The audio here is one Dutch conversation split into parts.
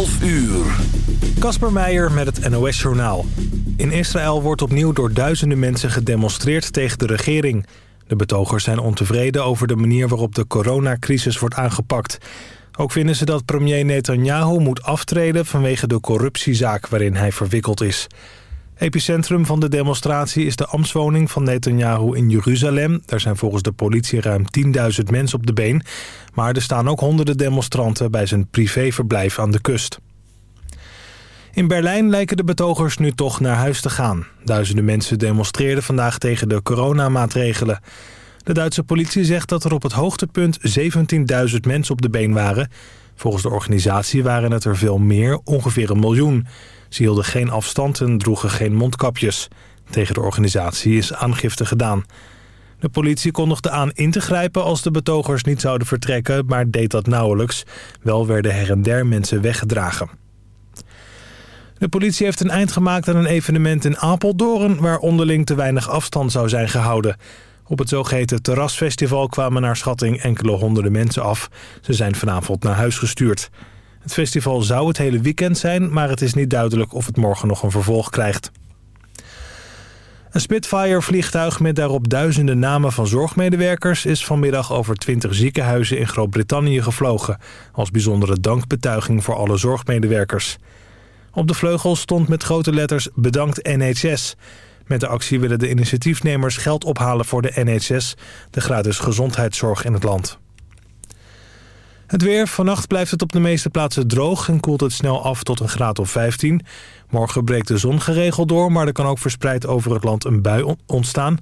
12 uur. Kasper Meijer met het NOS-journaal. In Israël wordt opnieuw door duizenden mensen gedemonstreerd tegen de regering. De betogers zijn ontevreden over de manier waarop de coronacrisis wordt aangepakt. Ook vinden ze dat premier Netanyahu moet aftreden vanwege de corruptiezaak waarin hij verwikkeld is. Epicentrum van de demonstratie is de ambtswoning van Netanyahu in Jeruzalem. Daar zijn volgens de politie ruim 10.000 mensen op de been. Maar er staan ook honderden demonstranten bij zijn privéverblijf aan de kust. In Berlijn lijken de betogers nu toch naar huis te gaan. Duizenden mensen demonstreerden vandaag tegen de coronamaatregelen. De Duitse politie zegt dat er op het hoogtepunt 17.000 mensen op de been waren. Volgens de organisatie waren het er veel meer, ongeveer een miljoen. Ze hielden geen afstand en droegen geen mondkapjes. Tegen de organisatie is aangifte gedaan. De politie kondigde aan in te grijpen als de betogers niet zouden vertrekken... maar deed dat nauwelijks. Wel werden her en der mensen weggedragen. De politie heeft een eind gemaakt aan een evenement in Apeldoorn... waar onderling te weinig afstand zou zijn gehouden. Op het zogeheten terrasfestival kwamen naar schatting enkele honderden mensen af. Ze zijn vanavond naar huis gestuurd. Het festival zou het hele weekend zijn, maar het is niet duidelijk of het morgen nog een vervolg krijgt. Een Spitfire-vliegtuig met daarop duizenden namen van zorgmedewerkers... is vanmiddag over 20 ziekenhuizen in Groot-Brittannië gevlogen... als bijzondere dankbetuiging voor alle zorgmedewerkers. Op de vleugel stond met grote letters Bedankt NHS. Met de actie willen de initiatiefnemers geld ophalen voor de NHS... de gratis gezondheidszorg in het land. Het weer. Vannacht blijft het op de meeste plaatsen droog en koelt het snel af tot een graad of 15. Morgen breekt de zon geregeld door, maar er kan ook verspreid over het land een bui ontstaan.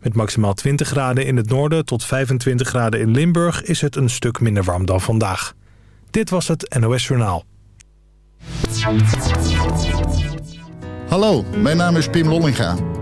Met maximaal 20 graden in het noorden tot 25 graden in Limburg is het een stuk minder warm dan vandaag. Dit was het NOS Journaal. Hallo, mijn naam is Pim Lollinga.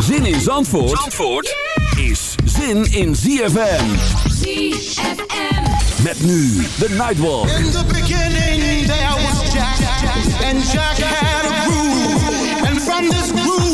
Zin in Zandvoort, Zandvoort is zin in ZFM. ZFM. Met nu de Nightwalk. In the beginning there was Jack, and Jack had a groove, and from this groove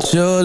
about your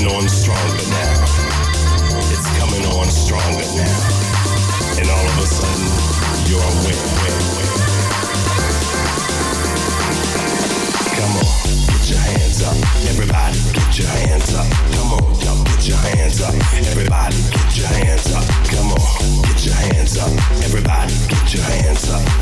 coming on stronger now. It's coming on stronger now. And all of a sudden, you're aware. Come on, put your hands up. Everybody, get your hands up. Come on, y'all, get your hands up. Everybody, get your hands up. Come on, get your hands up. Everybody, get your hands up.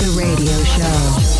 The radio show.